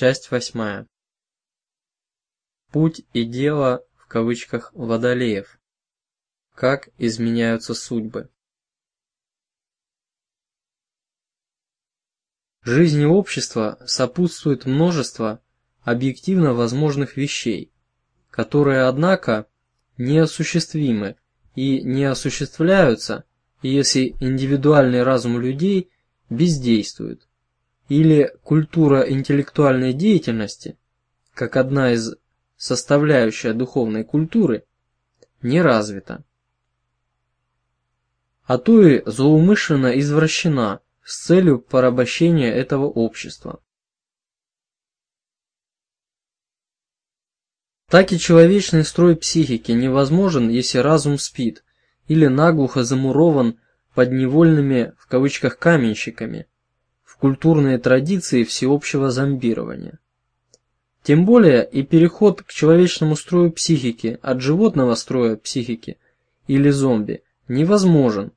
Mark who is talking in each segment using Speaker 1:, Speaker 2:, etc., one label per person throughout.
Speaker 1: Часть восьмая. Путь и дело в кавычках водолеев. Как изменяются судьбы. Жизни общества сопутствует множество объективно возможных вещей, которые, однако, неосуществимы и не осуществляются, если индивидуальный разум людей бездействует, или культура интеллектуальной деятельности, как одна из составляющих духовной культуры, не развита. А то и злоумышленно извращена с целью порабощения этого общества. Так и человечный строй психики невозможен, если разум спит или наглухо замурован под невольными в кавычках каменщиками культурные традиции всеобщего зомбирования. Тем более и переход к человечному строю психики от животного строя психики или зомби невозможен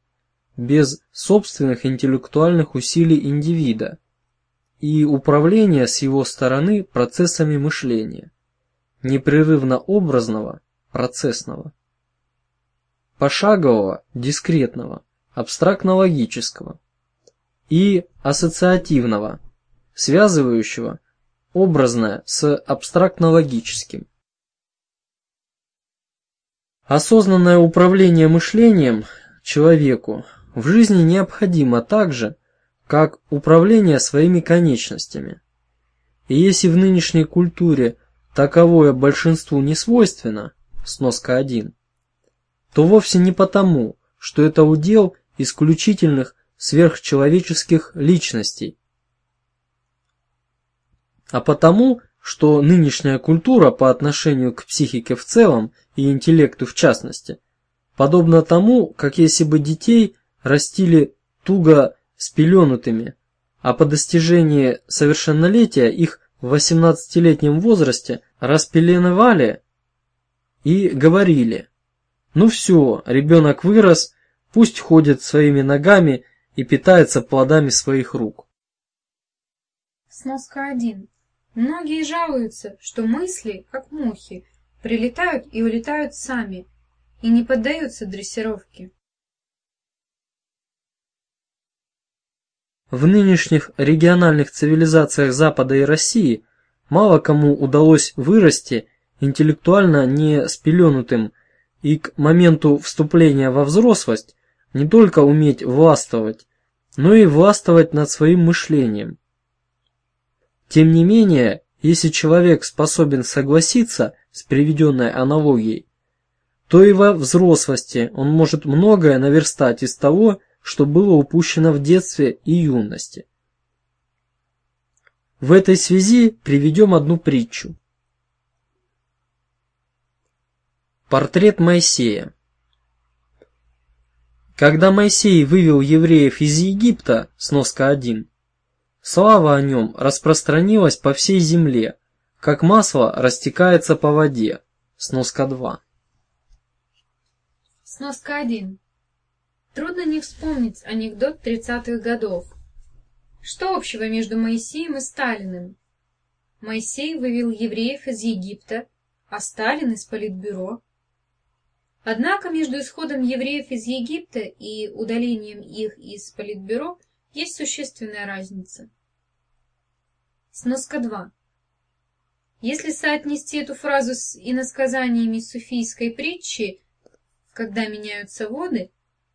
Speaker 1: без собственных интеллектуальных усилий индивида и управления с его стороны процессами мышления непрерывно образного, процессного, пошагового, дискретного, абстрактно-логического и ассоциативного, связывающего образное с абстрактно-логическим. Осознанное управление мышлением человеку в жизни необходимо так же, как управление своими конечностями. И если в нынешней культуре таковое большинству не свойственно, сноска 1, то вовсе не потому, что это удел исключительных сверхчеловеческих личностей, а потому, что нынешняя культура по отношению к психике в целом и интеллекту в частности, подобна тому, как если бы детей растили туго спеленутыми, а по достижении совершеннолетия их в 18-летнем возрасте распеленывали и говорили, ну все, ребенок вырос, пусть ходит своими ногами и питается плодами своих рук.
Speaker 2: Сноска 1. Многие жалуются, что мысли, как мухи, прилетают и улетают сами и не поддаются дрессировке.
Speaker 1: В нынешних региональных цивилизациях Запада и России мало кому удалось вырасти интеллектуально не спеленутым и к моменту вступления во взрослость не только уметь властвовать, но и властвовать над своим мышлением. Тем не менее, если человек способен согласиться с приведенной аналогией, то и во взрослости он может многое наверстать из того, что было упущено в детстве и юности. В этой связи приведем одну притчу. Портрет Моисея. Когда Моисей вывел евреев из Египта, сноска 1, слава о нем распространилась по всей земле, как масло растекается по воде, сноска 2.
Speaker 2: Сноска 1. Трудно не вспомнить анекдот 30-х годов. Что общего между Моисеем и Сталиным? Моисей вывел евреев из Египта, а Сталин из Политбюро. Однако между исходом евреев из Египта и удалением их из Политбюро есть существенная разница. Сноска 2. Если соотнести эту фразу с иносказаниями суфийской притчи «когда меняются воды»,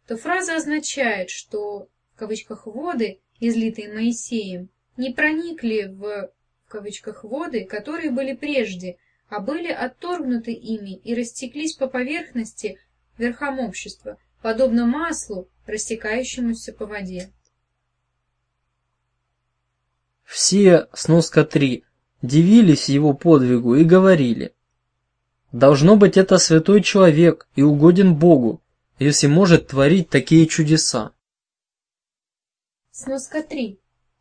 Speaker 2: то фраза означает, что в кавычках «воды», излитые Моисеем, не проникли в, в кавычках «воды», которые были прежде, а были отторгнуты ими и растеклись по поверхности верхам общества, подобно маслу, растекающемуся по воде.
Speaker 1: Все, сноска 3, дивились его подвигу и говорили, «Должно быть, это святой человек и угоден Богу, если может творить такие чудеса.
Speaker 2: Сноска 3.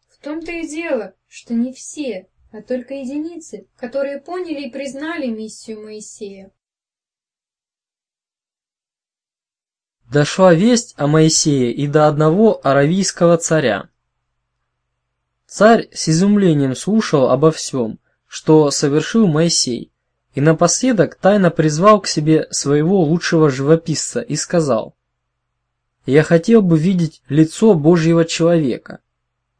Speaker 2: В том-то и дело, что не все, а только единицы, которые поняли и признали миссию Моисея.
Speaker 1: Дошла весть о Моисее и до одного аравийского царя. Царь с изумлением слушал обо всем, что совершил Моисей, и напоследок тайно призвал к себе своего лучшего живописца и сказал, «Я хотел бы видеть лицо Божьего человека.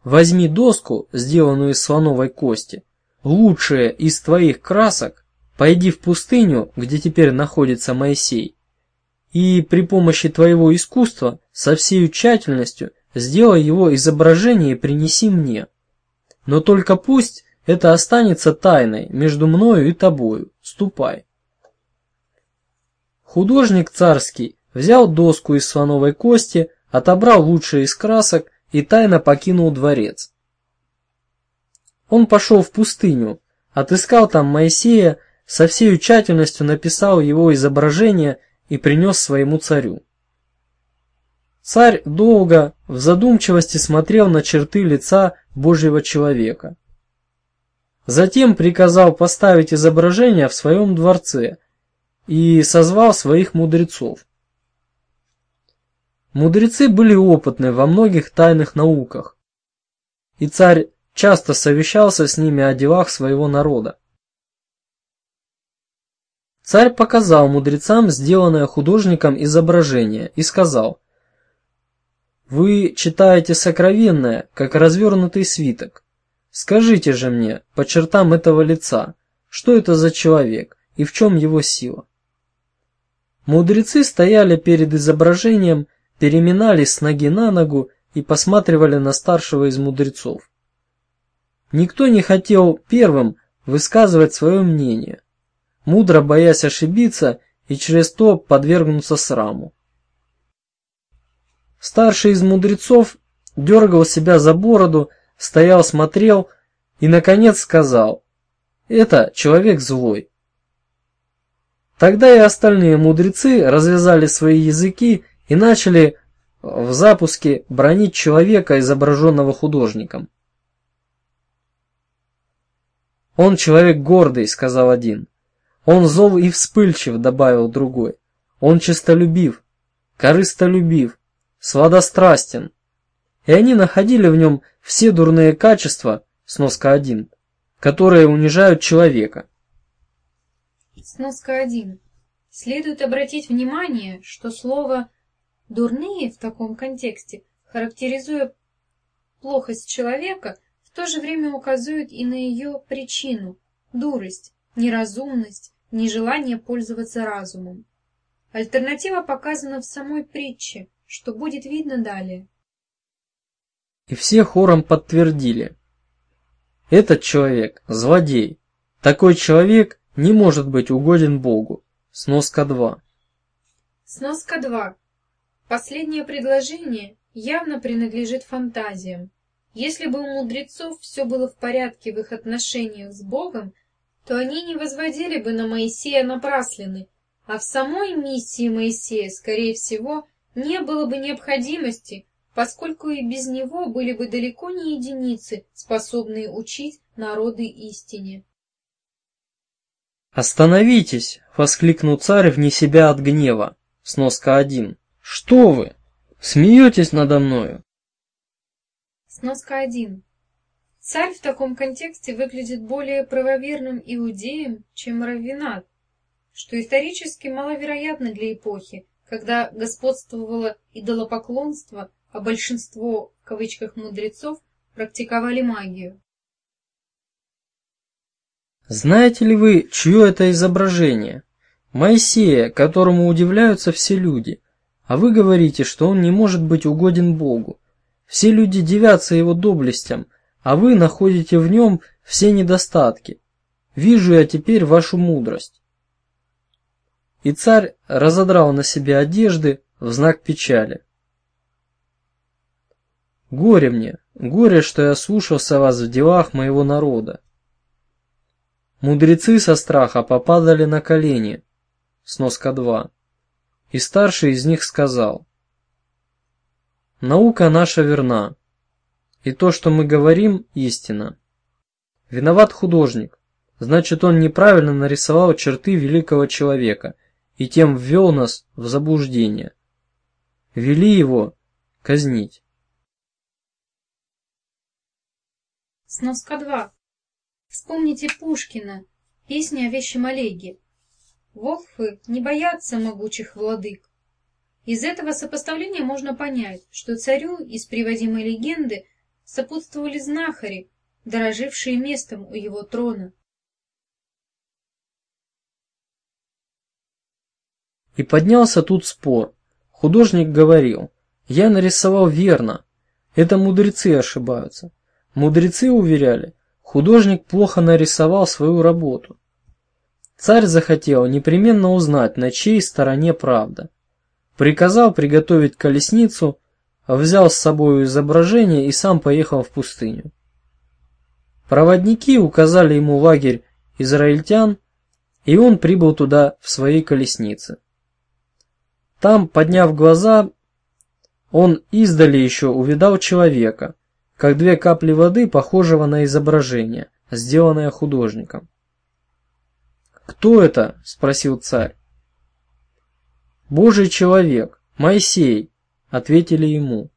Speaker 1: Возьми доску, сделанную из слоновой кости, лучшее из твоих красок, пойди в пустыню, где теперь находится Моисей, и при помощи твоего искусства со всей тщательностью сделай его изображение и принеси мне. Но только пусть это останется тайной между мною и тобою. Ступай. Художник царский взял доску из слоновой кости, отобрал лучшие из красок и тайно покинул дворец. Он пошел в пустыню, отыскал там Моисея, со всей тщательностью написал его изображение и принес своему царю. Царь долго в задумчивости смотрел на черты лица Божьего человека. Затем приказал поставить изображение в своем дворце и созвал своих мудрецов. Мудрецы были опытны во многих тайных науках, и царь часто совещался с ними о делах своего народа. Царь показал мудрецам сделанное художником изображение и сказал, «Вы читаете сокровенное, как развернутый свиток. Скажите же мне, по чертам этого лица, что это за человек и в чем его сила? Мудрецы стояли перед изображением, переминались с ноги на ногу и посматривали на старшего из мудрецов. Никто не хотел первым высказывать свое мнение, мудро боясь ошибиться и через то подвергнуться сраму. Старший из мудрецов дергал себя за бороду, стоял, смотрел и, наконец, сказал, «Это человек злой». Тогда и остальные мудрецы развязали свои языки и начали в запуске бронить человека, изображенного художником. «Он человек гордый», — сказал один. «Он зол и вспыльчив», — добавил другой. «Он честолюбив, корыстолюбив, сладострастен, и они находили в нем все дурные качества, сноска 1, которые унижают человека.
Speaker 2: Сноска 1. Следует обратить внимание, что слово «дурные» в таком контексте, характеризуя плохость человека, в то же время указывает и на ее причину – дурость, неразумность, нежелание пользоваться разумом. Альтернатива показана в самой притче, что будет видно далее.
Speaker 1: И все хором подтвердили. Этот человек – злодей. Такой человек не может быть угоден Богу. Сноска 2.
Speaker 2: Сноска 2. Последнее предложение явно принадлежит фантазиям. Если бы у мудрецов все было в порядке в их отношениях с Богом, то они не возводили бы на Моисея напраслины, а в самой миссии Моисея, скорее всего, не было бы необходимости, поскольку и без него были бы далеко не единицы, способные учить народы истине.
Speaker 1: «Остановитесь!» — воскликнул царь вне себя от гнева. Сноска один. «Что вы? Смеетесь надо мною?»
Speaker 2: Сноска один. Царь в таком контексте выглядит более правоверным иудеем, чем раввинат, что исторически маловероятно для эпохи, когда господствовало идолопоклонство а большинство, в кавычках, мудрецов практиковали магию.
Speaker 1: Знаете ли вы, чье это изображение? Моисея, которому удивляются все люди. А вы говорите, что он не может быть угоден Богу. Все люди дивятся его доблестям, а вы находите в нем все недостатки. Вижу я теперь вашу мудрость. И царь разодрал на себе одежды в знак печали. Горе мне, горе, что я слушался вас в делах моего народа. Мудрецы со страха попадали на колени. Сноска 2. И старший из них сказал, «Наука наша верна, и то, что мы говорим, истина. Виноват художник, значит, он неправильно нарисовал черты великого человека и тем ввел нас в заблуждение. Вели его казнить».
Speaker 2: Сноска 2. Вспомните Пушкина, песни о вещем Олеге. Волхвы не боятся могучих владык. Из этого сопоставления можно понять, что царю из приводимой легенды сопутствовали знахари, дорожившие местом у его трона.
Speaker 1: И поднялся тут спор. Художник говорил, я нарисовал верно, это мудрецы ошибаются. Мудрецы уверяли, художник плохо нарисовал свою работу. Царь захотел непременно узнать, на чьей стороне правда. Приказал приготовить колесницу, взял с собой изображение и сам поехал в пустыню. Проводники указали ему лагерь израильтян, и он прибыл туда в своей колеснице. Там, подняв глаза, он издали еще увидал человека, как две капли воды, похожего на изображение, сделанное художником. «Кто это?» – спросил царь. «Божий человек, Моисей», – ответили ему.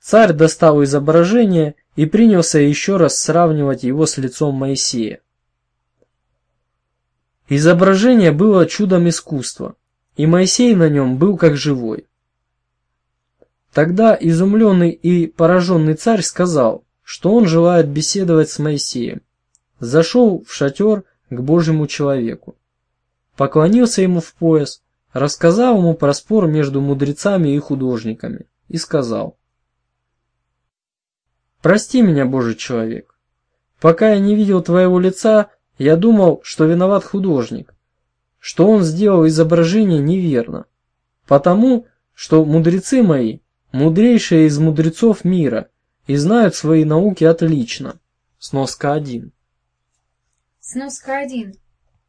Speaker 1: Царь достал изображение и принялся еще раз сравнивать его с лицом Моисея. Изображение было чудом искусства, и Моисей на нем был как живой. Тогда изумленный и пораженный царь сказал, что он желает беседовать с Моисеем. Зашел в шатер к Божьему человеку. Поклонился ему в пояс, рассказал ему про спор между мудрецами и художниками и сказал. «Прости меня, Божий человек. Пока я не видел твоего лица, я думал, что виноват художник, что он сделал изображение неверно, потому что мудрецы мои – мудрейшие из мудрецов мира и знают свои науки отлично». Сноска 1.
Speaker 2: Сноска 1.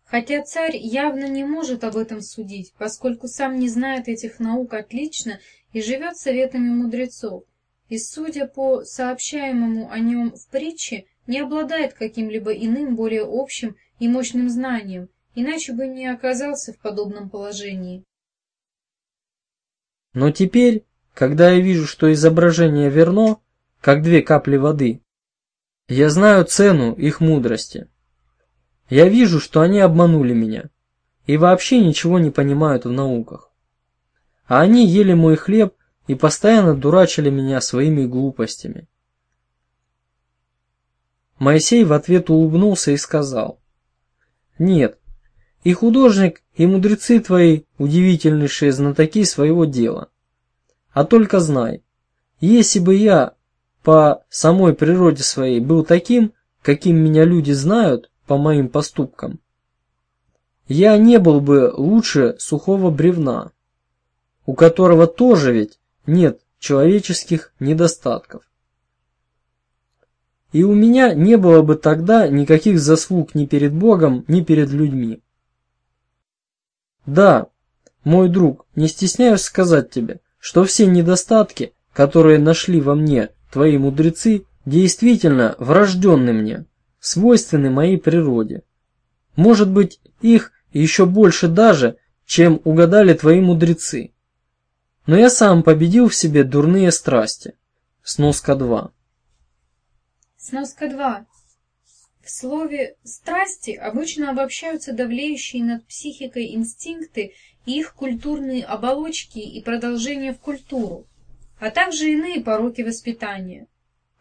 Speaker 2: Хотя царь явно не может об этом судить, поскольку сам не знает этих наук отлично и живет советами мудрецов, и, судя по сообщаемому о нем в притче, не обладает каким-либо иным, более общим и мощным знанием, иначе бы не оказался в подобном положении.
Speaker 1: Но теперь, когда я вижу, что изображение верно, как две капли воды, я знаю цену их мудрости. Я вижу, что они обманули меня и вообще ничего не понимают в науках. А они ели мой хлеб и постоянно дурачили меня своими глупостями. Моисей в ответ улыбнулся и сказал, «Нет, и художник, и мудрецы твои удивительнейшие знатоки своего дела. А только знай, если бы я по самой природе своей был таким, каким меня люди знают, по моим поступкам. Я не был бы лучше сухого бревна, у которого тоже ведь нет человеческих недостатков. И у меня не было бы тогда никаких заслуг ни перед Богом, ни перед людьми. Да, мой друг, не стесняюсь сказать тебе, что все недостатки, которые нашли во мне твои мудрецы, действительно врожденны мне свойственны моей природе. Может быть, их еще больше даже, чем угадали твои мудрецы. Но я сам победил в себе дурные страсти. Сноска 2.
Speaker 2: Сноска 2. В слове «страсти» обычно обобщаются давлеющие над психикой инстинкты и их культурные оболочки и продолжения в культуру, а также иные пороки воспитания.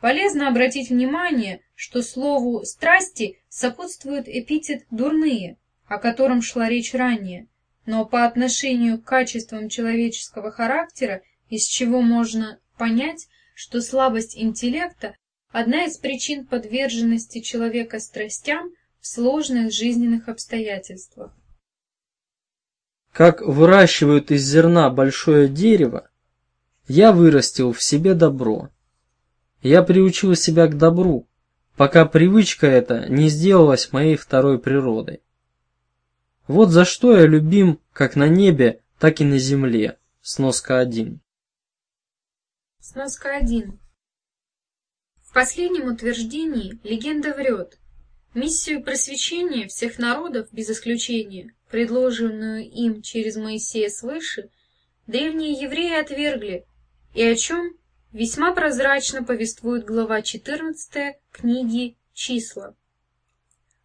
Speaker 2: Полезно обратить внимание, что слову «страсти» сопутствует эпитет «дурные», о котором шла речь ранее, но по отношению к качествам человеческого характера, из чего можно понять, что слабость интеллекта – одна из причин подверженности человека страстям в сложных жизненных обстоятельствах.
Speaker 1: Как выращивают из зерна большое дерево, я вырастил в себе добро. Я приучил себя к добру, пока привычка эта не сделалась моей второй природой. Вот за что я любим как на небе, так и на земле. Сноска 1.
Speaker 2: Сноска 1. В последнем утверждении легенда врет. Миссию просвещения всех народов, без исключения, предложенную им через Моисея свыше, древние евреи отвергли, и о чем весьма прозрачно повествует глава 14 книги «Числа».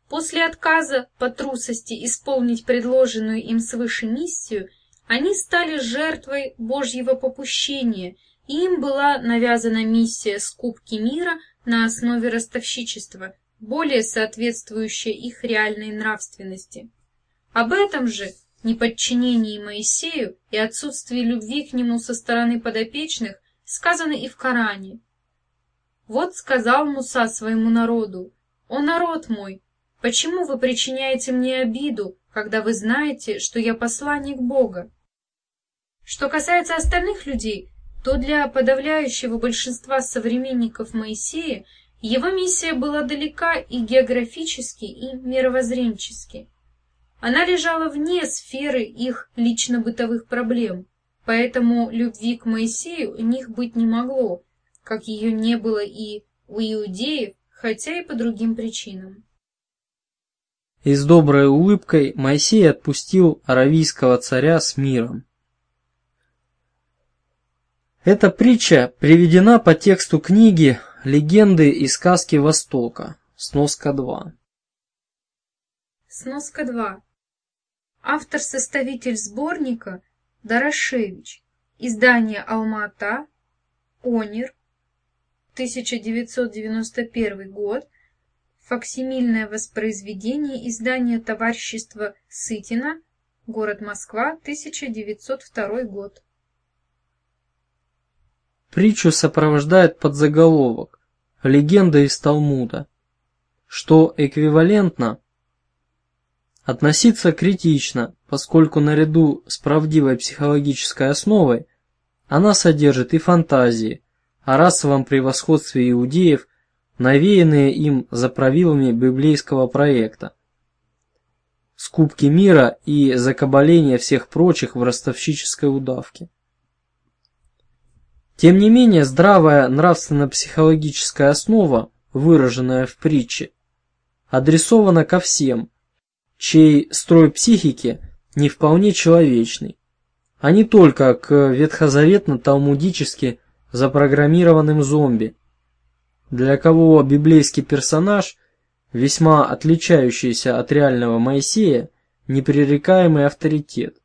Speaker 2: После отказа по трусости исполнить предложенную им свыше миссию, они стали жертвой Божьего попущения, и им была навязана миссия скупки мира на основе ростовщичества, более соответствующая их реальной нравственности. Об этом же неподчинении Моисею и отсутствии любви к нему со стороны подопечных сказано и в Коране. Вот сказал Муса своему народу, «О народ мой, почему вы причиняете мне обиду, когда вы знаете, что я посланник Бога?» Что касается остальных людей, то для подавляющего большинства современников Моисея его миссия была далека и географически, и мировоззренчески. Она лежала вне сферы их лично-бытовых проблем, поэтому любви к Моисею у них быть не могло, как ее не было и у иудеев, хотя и по другим причинам.
Speaker 1: И с доброй улыбкой Моисей отпустил аравийского царя с миром. Эта притча приведена по тексту книги «Легенды и сказки Востока», сноска 2.
Speaker 2: Сноска 2. Автор-составитель сборника Дорошевич. Издание Алма-Ата. Онир. 1991 год. Факсимильное воспроизведение издания Товарищества Сытина. Город Москва. 1902 год.
Speaker 1: Притчу сопровождает подзаголовок «Легенда из Талмуда», что эквивалентно Относиться критично, поскольку наряду с правдивой психологической основой она содержит и фантазии о расовом превосходстве иудеев, навеянные им за правилами библейского проекта, скупки мира и закабаления всех прочих в ростовщической удавке. Тем не менее, здравая нравственно-психологическая основа, выраженная в притче, адресована ко всем – чей строй психики не вполне человечный, а не только к ветхозаветно-талмудически запрограммированным зомби, для кого библейский персонаж, весьма отличающийся от реального Моисея, непререкаемый авторитет.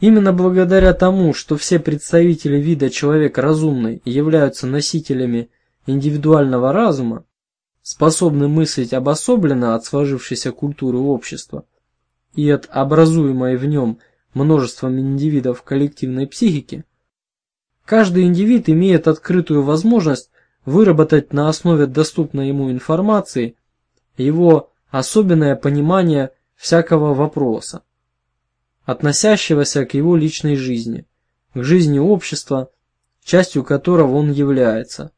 Speaker 1: Именно благодаря тому, что все представители вида человека разумный являются носителями индивидуального разума, способны мыслить обособленно от сложившейся культуры общества и от образуемой в нем множеством индивидов коллективной психики, каждый индивид имеет открытую возможность выработать на основе доступной ему информации его особенное понимание всякого вопроса, относящегося к его личной жизни, к жизни общества, частью которого он является,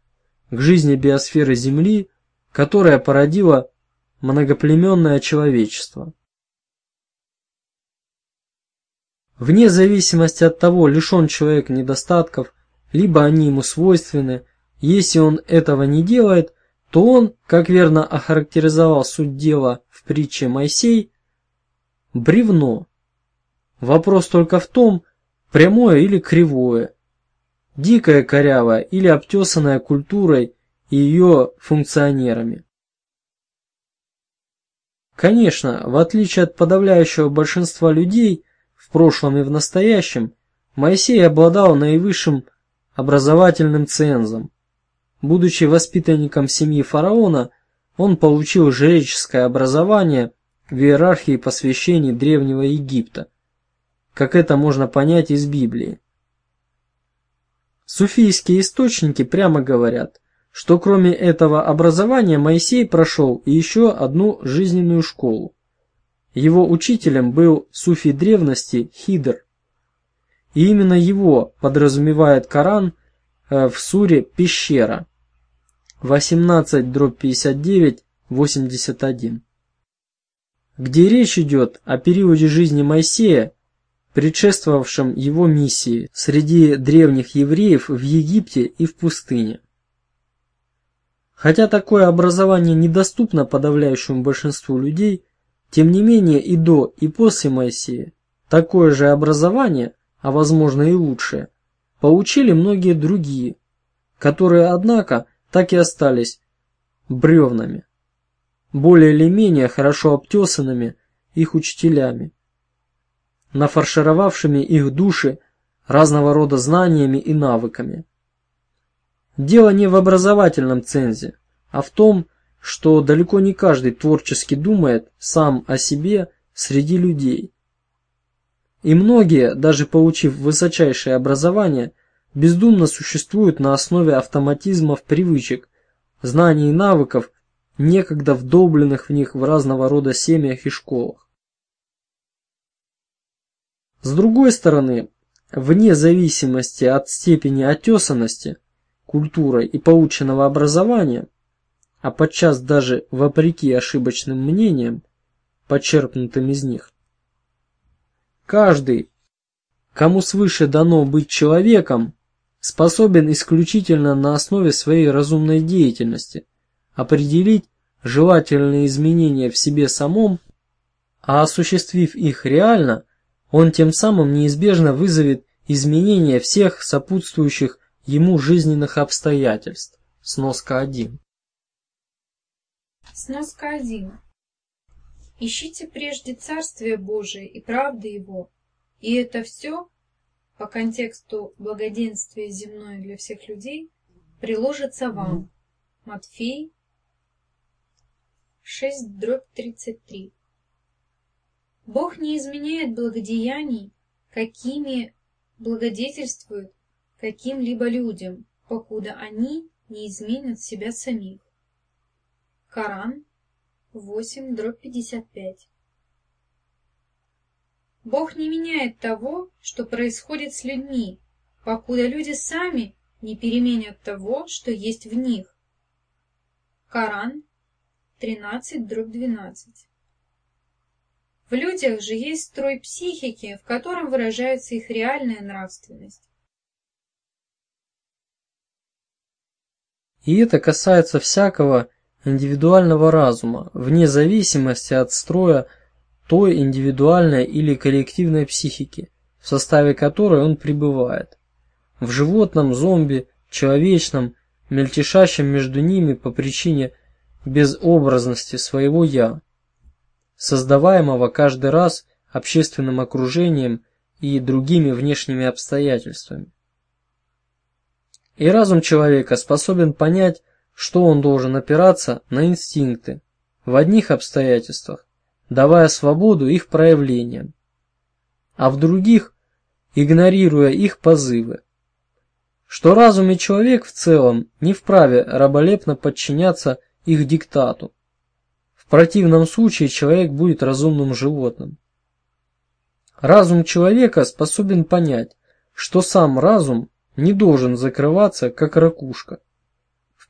Speaker 1: к жизни биосферы Земли которая породила многоплеменное человечество. Вне зависимости от того, лишен человек недостатков, либо они ему свойственны, если он этого не делает, то он, как верно охарактеризовал суть дела в притче Моисей, бревно. Вопрос только в том, прямое или кривое, дикое корявое или обтесанное культурой и ее функционерами. Конечно, в отличие от подавляющего большинства людей в прошлом и в настоящем, Моисей обладал наивысшим образовательным цензом. Будучи воспитанником семьи фараона, он получил жреческое образование в иерархии посвящений Древнего Египта, как это можно понять из Библии. Суфийские источники прямо говорят, что кроме этого образования Моисей прошел еще одну жизненную школу. Его учителем был суфий древности Хидр. И именно его подразумевает Коран э, в суре «Пещера» 18-59-81, где речь идет о периоде жизни Моисея, предшествовавшем его миссии среди древних евреев в Египте и в пустыне. Хотя такое образование недоступно подавляющему большинству людей, тем не менее и до, и после Моисея такое же образование, а возможно и лучшее, поучили многие другие, которые, однако, так и остались бревнами, более или менее хорошо обтесанными их учителями, нафаршировавшими их души разного рода знаниями и навыками. Дело не в образовательном цензе, а в том, что далеко не каждый творчески думает сам о себе среди людей. И многие, даже получив высочайшее образование, бездумно существуют на основе автоматизмов, привычек, знаний и навыков, некогда вдолбленных в них в разного рода семьях и школах. С другой стороны, вне зависимости от степени отесанности, культурой и полученного образования, а подчас даже вопреки ошибочным мнениям, почерпнутым из них, каждый, кому свыше дано быть человеком, способен исключительно на основе своей разумной деятельности определить желательные изменения в себе самом, а осуществив их реально, он тем самым неизбежно вызовет изменения всех сопутствующих ему жизненных обстоятельств. Сноска 1.
Speaker 2: Сноска 1. Ищите прежде Царствие Божие и правды Его, и это все, по контексту благоденствия земное для всех людей, приложится вам. Матфей 6, дробь 33. Бог не изменяет благодеяний, какими благодетельствует каким-либо людям, покуда они не изменят себя самих. Коран 8, дробь 55. Бог не меняет того, что происходит с людьми, покуда люди сами не переменят того, что есть в них. Коран 13, дробь 12. В людях же есть строй психики, в котором выражается их реальная нравственность.
Speaker 1: И это касается всякого индивидуального разума, вне зависимости от строя той индивидуальной или коллективной психики, в составе которой он пребывает. В животном, зомби, человечном, мельтешащем между ними по причине безобразности своего «я», создаваемого каждый раз общественным окружением и другими внешними обстоятельствами. И разум человека способен понять, что он должен опираться на инстинкты в одних обстоятельствах, давая свободу их проявлениям, а в других игнорируя их позывы. Что разум и человек в целом не вправе раболепно подчиняться их диктату, противном случае человек будет разумным животным. Разум человека способен понять, что сам разум не должен закрываться, как ракушка,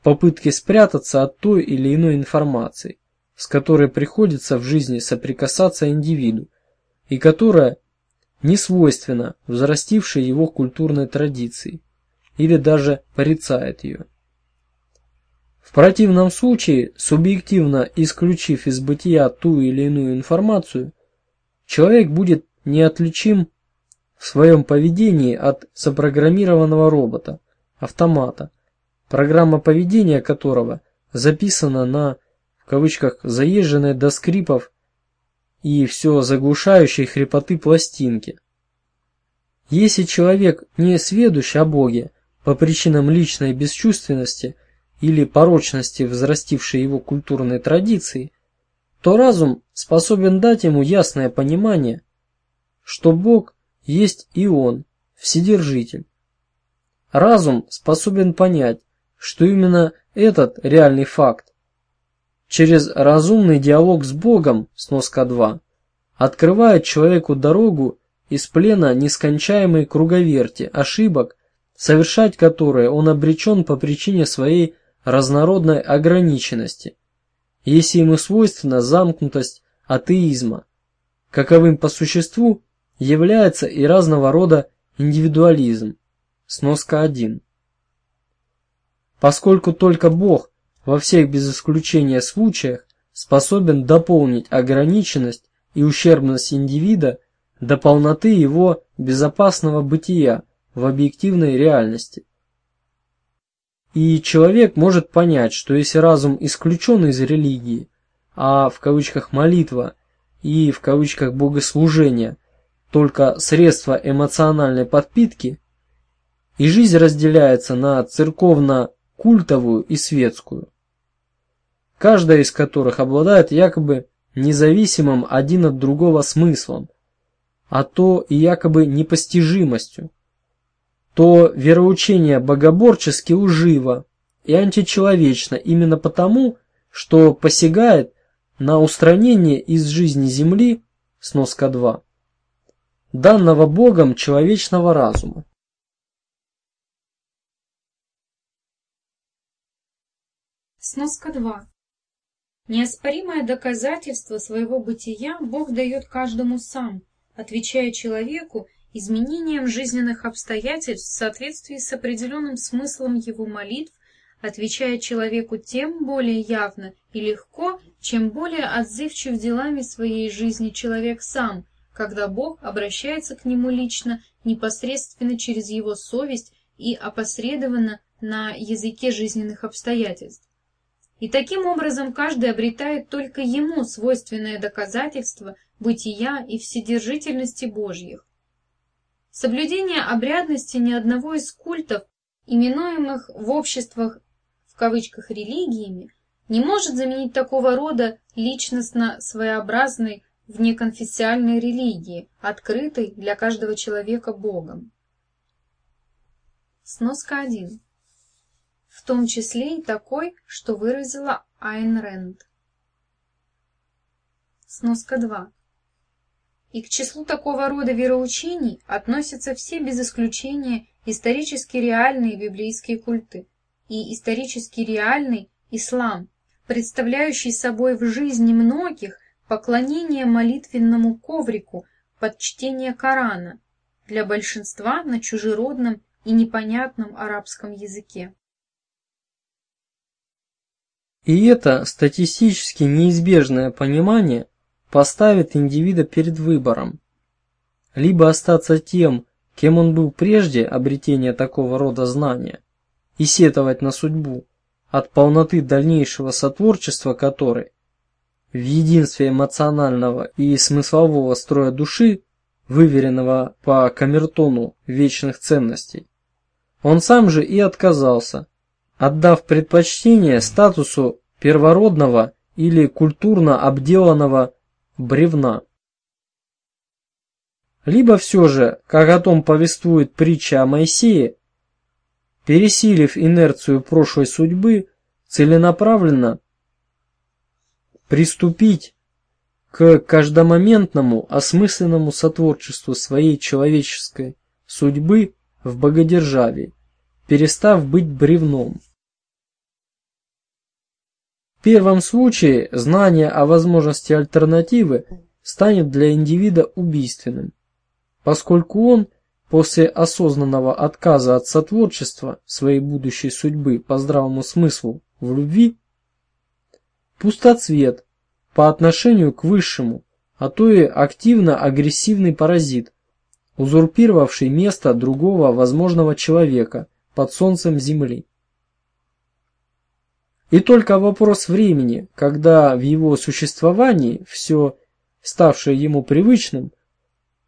Speaker 1: в попытке спрятаться от той или иной информации, с которой приходится в жизни соприкасаться индивиду, и которая не свойственна взрастившей его культурной традиции, или даже порицает ее. В противном случае, субъективно исключив из бытия ту или иную информацию, человек будет неотличим в своем поведении от запрограммированного робота, автомата, программа поведения которого записана на в кавычках заезженной до скрипов и все заглушающей хрипоты пластинки. Если человек не сведущ о Боге по причинам личной бесчувственности – или порочности взрастившей его культурной традиции, то разум способен дать ему ясное понимание, что Бог есть и Он, Вседержитель. Разум способен понять, что именно этот реальный факт через разумный диалог с Богом, сноска 2, открывает человеку дорогу из плена нескончаемой круговерти ошибок, совершать которые он обречен по причине своей разнородной ограниченности, если ему свойственна замкнутость атеизма. Каковым по существу является и разного рода индивидуализм. Сноска 1. Поскольку только Бог во всех без исключения случаях способен дополнить ограниченность и ущербность индивида до полноты его безопасного бытия в объективной реальности. И человек может понять, что если разум исключен из религии, а в кавычках молитва и в кавычках богослужение только средства эмоциональной подпитки, и жизнь разделяется на церковно-культовую и светскую, каждая из которых обладает якобы независимым один от другого смыслом, а то и якобы непостижимостью, то вероучение богоборчески лживо и античеловечно именно потому, что посягает на устранение из жизни Земли, сноска 2, данного Богом человечного разума.
Speaker 2: Сноска 2. Неоспоримое доказательство своего бытия Бог дает каждому сам, отвечая человеку изменением жизненных обстоятельств в соответствии с определенным смыслом его молитв, отвечая человеку тем более явно и легко, чем более отзывчив делами своей жизни человек сам, когда Бог обращается к нему лично, непосредственно через его совесть и опосредованно на языке жизненных обстоятельств. И таким образом каждый обретает только ему свойственное доказательство бытия и вседержительности Божьих. Соблюдение обрядности ни одного из культов, именуемых в обществах в кавычках религиями, не может заменить такого рода личностно своеобразной внеконфессиальной религии, открытой для каждого человека Богом. Сноска 1 в том числе и такой, что выразила Айн Рэнд. Сноска 2. И к числу такого рода вероучений относятся все без исключения исторически реальные библейские культы и исторически реальный ислам, представляющий собой в жизни многих поклонение молитвенному коврику под чтение Корана, для большинства на чужеродном и непонятном арабском языке.
Speaker 1: И это статистически неизбежное понимание поставит индивида перед выбором. Либо остаться тем, кем он был прежде обретения такого рода знания, и сетовать на судьбу, от полноты дальнейшего сотворчества которой, в единстве эмоционального и смыслового строя души, выверенного по камертону вечных ценностей, он сам же и отказался, отдав предпочтение статусу первородного или культурно обделанного бревна. Либо все же, как о том повествует притча о Моисее, пересилив инерцию прошлой судьбы, целенаправленно приступить к каждомоментному осмысленному сотворчеству своей человеческой судьбы в богодержавии, перестав быть бревном. В первом случае знание о возможности альтернативы станет для индивида убийственным, поскольку он после осознанного отказа от сотворчества своей будущей судьбы по здравому смыслу в любви пустоцвет по отношению к высшему, а то и активно-агрессивный паразит, узурпировавший место другого возможного человека под солнцем Земли. И только вопрос времени, когда в его существовании все, ставшее ему привычным,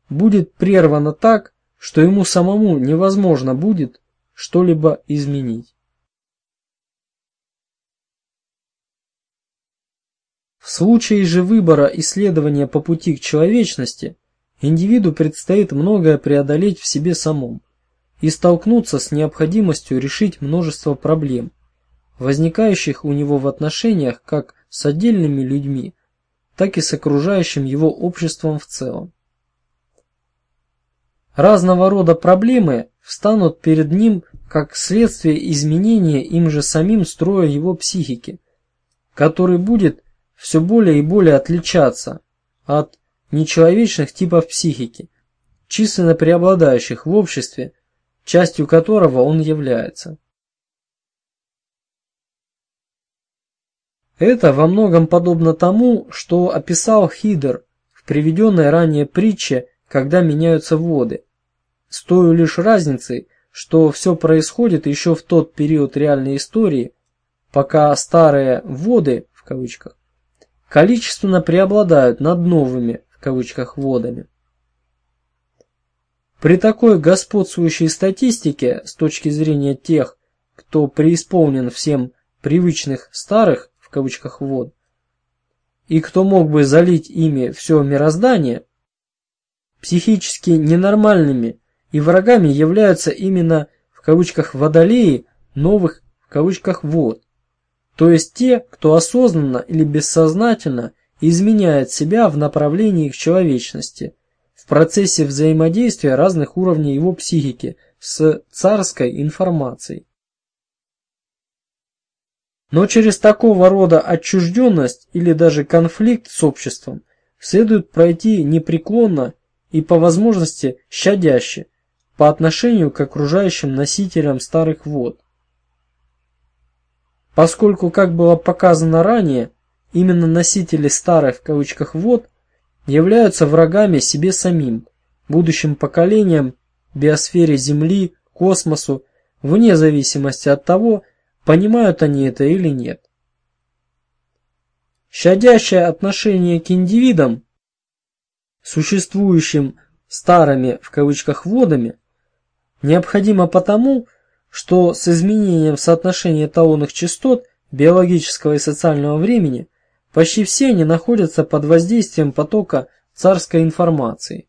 Speaker 1: будет прервано так, что ему самому невозможно будет что-либо изменить. В случае же выбора исследования по пути к человечности, индивиду предстоит многое преодолеть в себе самом и столкнуться с необходимостью решить множество проблем – возникающих у него в отношениях как с отдельными людьми, так и с окружающим его обществом в целом. Разного рода проблемы встанут перед ним как следствие изменения им же самим строя его психики, который будет все более и более отличаться от нечеловечных типов психики, численно преобладающих в обществе, частью которого он является. Это во многом подобно тому, что описал Хидр в приведенной ранее притче «Когда меняются воды». с той лишь разницей, что все происходит еще в тот период реальной истории, пока старые «воды» в кавычках количественно преобладают над новыми в кавычках водами. При такой господствующей статистике с точки зрения тех, кто преисполнен всем привычных старых кавычках вод, и кто мог бы залить ими все мироздание, психически ненормальными и врагами являются именно в кавычках водолеи новых в кавычках вод, то есть те, кто осознанно или бессознательно изменяет себя в направлении к человечности в процессе взаимодействия разных уровней его психики с царской информацией. Но через такого рода отчужденность или даже конфликт с обществом следует пройти непреклонно и по возможности щадяще по отношению к окружающим носителям старых вод. Поскольку, как было показано ранее, именно носители старых в кавычках вод являются врагами себе самим, будущим поколениям, биосфере Земли, космосу, вне зависимости от того, понимают они это или нет. Щадящее отношение к индивидам, существующим старыми в кавычках водами, необходимо потому, что с изменением соотношения эталонных частот биологического и социального времени почти все они находятся под воздействием потока царской информации.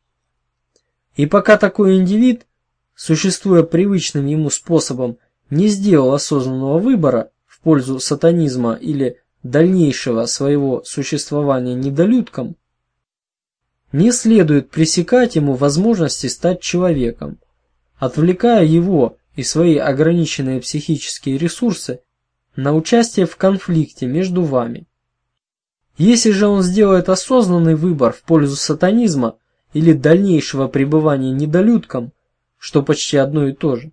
Speaker 1: И пока такой индивид, существуя привычным ему способом, не сделал осознанного выбора в пользу сатанизма или дальнейшего своего существования недолюдком, не следует пресекать ему возможности стать человеком, отвлекая его и свои ограниченные психические ресурсы на участие в конфликте между вами. Если же он сделает осознанный выбор в пользу сатанизма или дальнейшего пребывания недолюдком, что почти одно и то же,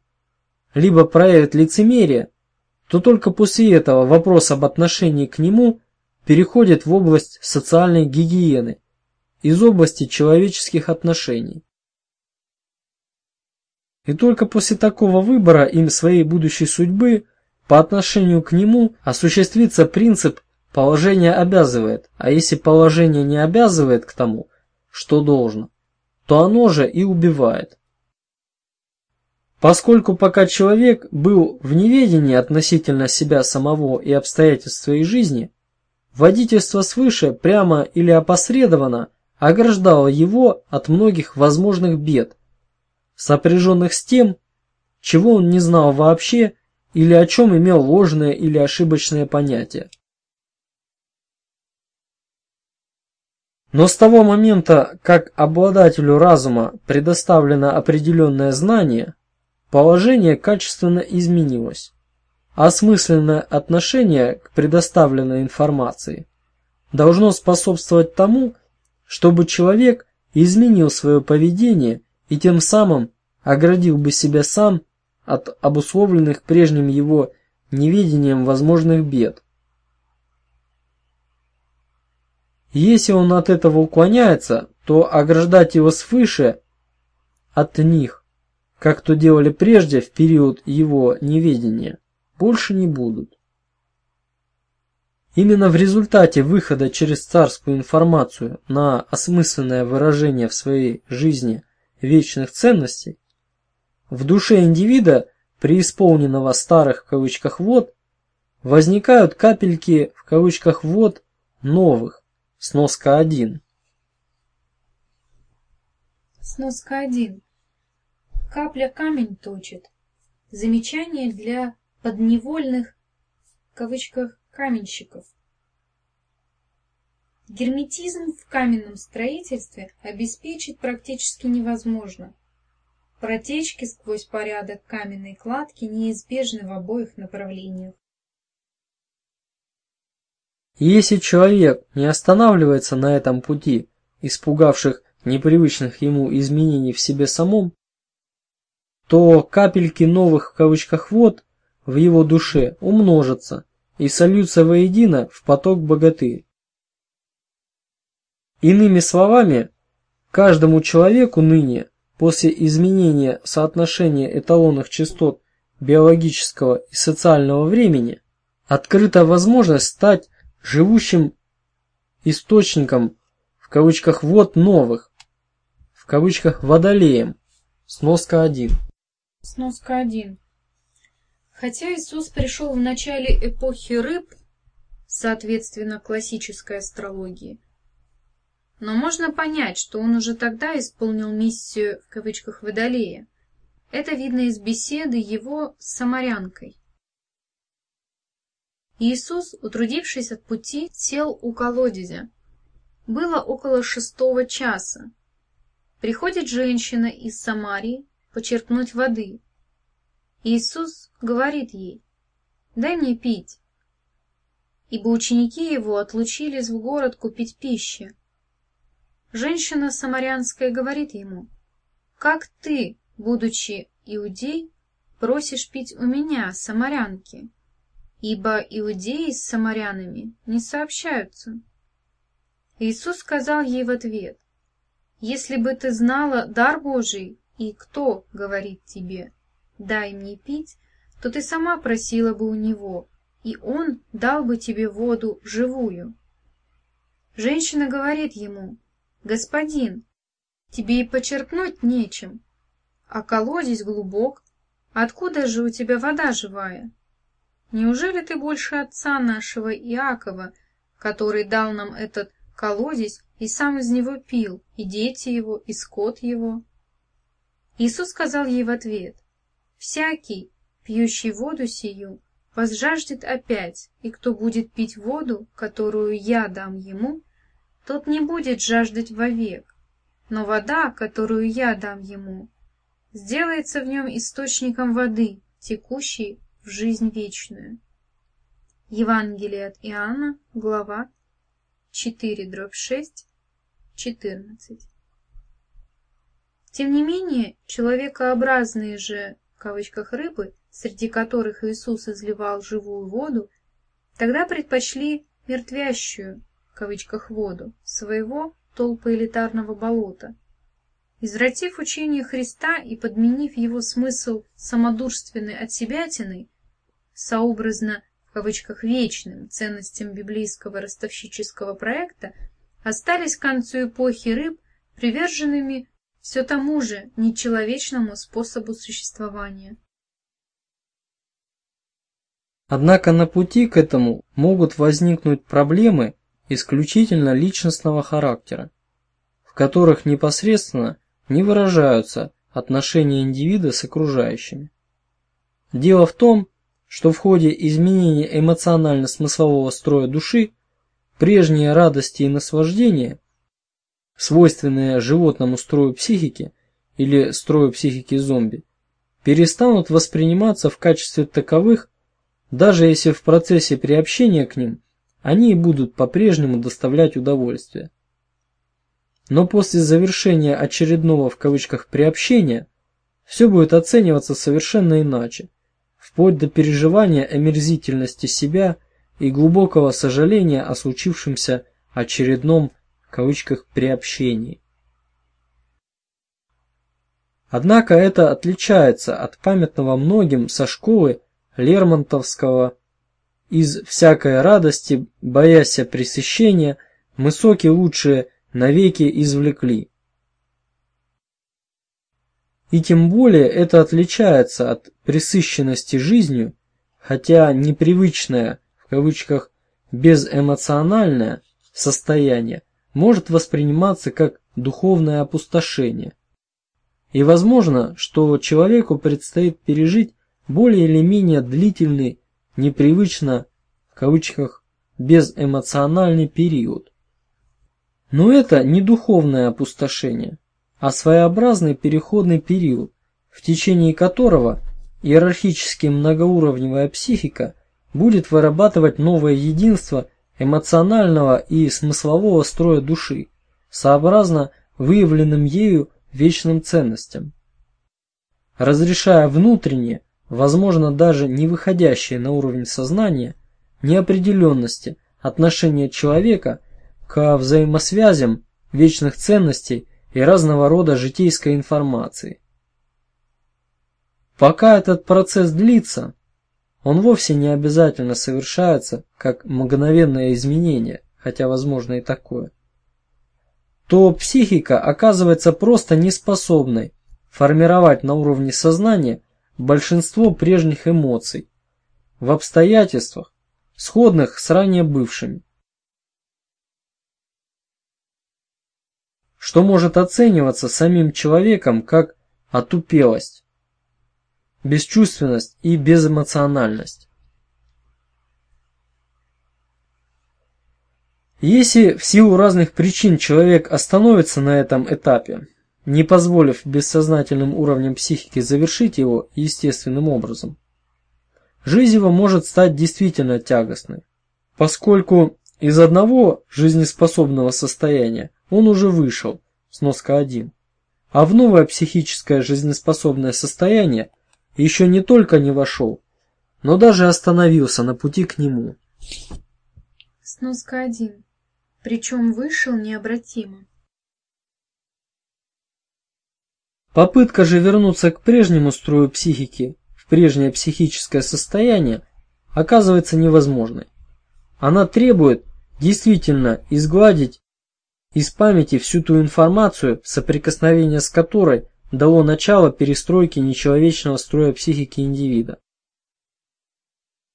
Speaker 1: либо проявит лицемерие, то только после этого вопрос об отношении к нему переходит в область социальной гигиены, из области человеческих отношений. И только после такого выбора им своей будущей судьбы по отношению к нему осуществится принцип «положение обязывает», а если положение не обязывает к тому, что должно, то оно же и убивает. Поскольку пока человек был в неведении относительно себя самого и обстоятельств своей жизни, водительство свыше прямо или опосредованно ограждало его от многих возможных бед, сопряженных с тем, чего он не знал вообще или о чем имел ложное или ошибочное понятие. Но с того момента, как обладателю разума предоставлено определенное знание, положение качественно изменилось. Осмысленное отношение к предоставленной информации должно способствовать тому, чтобы человек изменил свое поведение и тем самым оградил бы себя сам от обусловленных прежним его неведением возможных бед. Если он от этого уклоняется, то ограждать его свыше от них, как то делали прежде в период его неведения, больше не будут. Именно в результате выхода через царскую информацию на осмысленное выражение в своей жизни вечных ценностей, в душе индивида, преисполненного старых в кавычках вод, возникают капельки в кавычках вод новых, сноска 1.
Speaker 2: Сноска 1. Капля камень точит. Замечание для подневольных в кавычках каменщиков. Герметизм в каменном строительстве обеспечить практически невозможно. Протечки сквозь порядок каменной кладки неизбежны в обоих направлениях.
Speaker 1: Если человек не останавливается на этом пути, испугавших непривычных ему изменений в себе самом, то капельки новых в кавычках вод в его душе умножатся и сольются воедино в поток богатырь. Иными словами, каждому человеку ныне после изменения соотношения эталонных частот биологического и социального времени открыта возможность стать живущим источником в кавычках вод новых, в кавычках водолеем. Сноска 1.
Speaker 2: Сноска 1. Хотя Иисус пришел в начале эпохи рыб, соответственно классической астрологии, но можно понять, что он уже тогда исполнил миссию в кавычках Водолея. Это видно из беседы его с самарянкой. Иисус, утрудившись от пути, сел у колодезя. Было около шестого часа. Приходит женщина из Самарии почерпнуть воды. Иисус говорит ей, «Дай мне пить». Ибо ученики его отлучились в город купить пищи. Женщина самарянская говорит ему, «Как ты, будучи иудей, просишь пить у меня, самарянки?» ибо иудеи с самарянами не сообщаются. Иисус сказал ей в ответ, «Если бы ты знала дар Божий и кто говорит тебе, дай мне пить, то ты сама просила бы у него, и он дал бы тебе воду живую». Женщина говорит ему, «Господин, тебе и почерпнуть нечем, а колодец глубок, откуда же у тебя вода живая?» Неужели ты больше отца нашего Иакова, который дал нам этот колодец и сам из него пил, и дети его, и скот его?» Иисус сказал ей в ответ, «Всякий, пьющий воду сию, возжаждет опять, и кто будет пить воду, которую я дам ему, тот не будет жаждать вовек, но вода, которую я дам ему, сделается в нем источником воды, текущей в жизнь вечную. Евангелие от Иоанна, глава 4, дробь 6, 14. Тем не менее, человекообразные же, в кавычках, рыбы, среди которых Иисус изливал живую воду, тогда предпочли мертвящую, в кавычках, воду своего толпоэлитарного болота, Извратив учение Христа и подменив его смысл самодурственной отсебятиной, сообразно в кавычках вечным ценностям библейского ростовщического проекта, остались к концу эпохи рыб приверженными все тому же нечеловечному способу существования.
Speaker 1: Однако на пути к этому могут возникнуть проблемы исключительно личностного характера, в которых непосредственно не выражаются отношения индивида с окружающими. Дело в том, что в ходе изменения эмоционально-смыслового строя души прежние радости и наслаждения, свойственные животному строю психики или строю психики зомби, перестанут восприниматься в качестве таковых, даже если в процессе приобщения к ним они и будут по-прежнему доставлять удовольствие. Но после завершения очередного в кавычках приобщения все будет оцениваться совершенно иначе, вплоть до переживания омерзительности себя и глубокого сожаления о случившемся очередном кавычках приобщении. Однако это отличается от памятного многим со школы Лермонтовского «Из всякой радости, боясь пресыщения, мы соки лучшие навеки извлекли. И тем более это отличается от пресыщенности жизнью, хотя непривычное, в кавычках, безэмоциональное состояние может восприниматься как духовное опустошение. И возможно, что человеку предстоит пережить более или менее длительный, непривычно, в кавычках, безэмоциональный период. Но это не духовное опустошение, а своеобразный переходный период, в течение которого иерархически многоуровневая психика будет вырабатывать новое единство эмоционального и смыслового строя души, сообразно выявленным ею вечным ценностям. Разрешая внутренние, возможно даже не выходящие на уровень сознания, неопределенности отношения человека – к взаимосвязям вечных ценностей и разного рода житейской информации. Пока этот процесс длится, он вовсе не обязательно совершается как мгновенное изменение, хотя возможно и такое, то психика оказывается просто неспособной формировать на уровне сознания большинство прежних эмоций в обстоятельствах, сходных с ранее бывшими. Что может оцениваться самим человеком как отупелость, бесчувственность и безэмоциональность. Если в силу разных причин человек остановится на этом этапе, не позволив бессознательным уровням психики завершить его естественным образом, жизнь его может стать действительно тягостной, поскольку из одного жизнеспособного состояния он уже вышел, сноска 1, а в новое психическое жизнеспособное состояние еще не только не вошел, но даже остановился на пути к нему.
Speaker 2: Сноска 1. Причем вышел необратимо.
Speaker 1: Попытка же вернуться к прежнему строю психики, в прежнее психическое состояние, оказывается невозможной. Она требует действительно изгладить из памяти всю ту информацию, соприкосновение с которой дало начало перестройке нечеловечного строя психики индивида.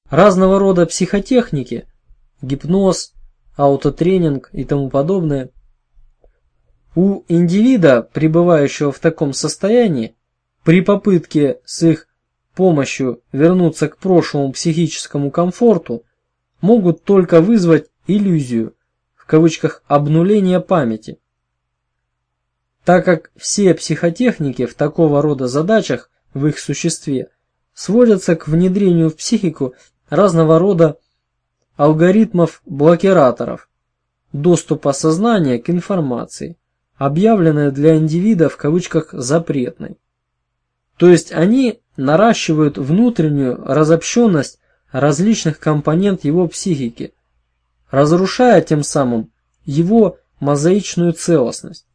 Speaker 1: Разного рода психотехники, гипноз, аутотренинг и тому подобное, у индивида, пребывающего в таком состоянии, при попытке с их помощью вернуться к прошлому психическому комфорту, могут только вызвать иллюзию, в кавычках, обнуления памяти. Так как все психотехники в такого рода задачах в их существе сводятся к внедрению в психику разного рода алгоритмов-блокираторов доступа сознания к информации, объявленной для индивида в кавычках запретной. То есть они наращивают внутреннюю разобщенность различных компонент его психики, разрушая тем самым его мозаичную целостность.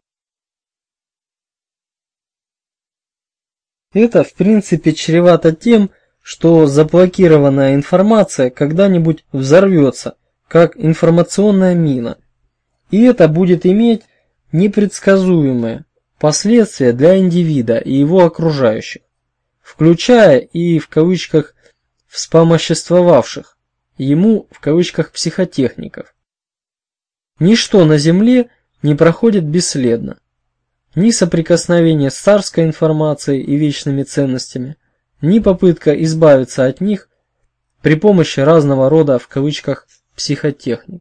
Speaker 1: Это в принципе чревато тем, что заблокированная информация когда-нибудь взорвется, как информационная мина. И это будет иметь непредсказуемые последствия для индивида и его окружающих, включая и в кавычках вспомоществовавших ему в кавычках психотехников. Ничто на Земле не проходит бесследно. Ни соприкосновение с царской информацией и вечными ценностями, ни попытка избавиться от них при помощи разного рода в кавычках психотехник.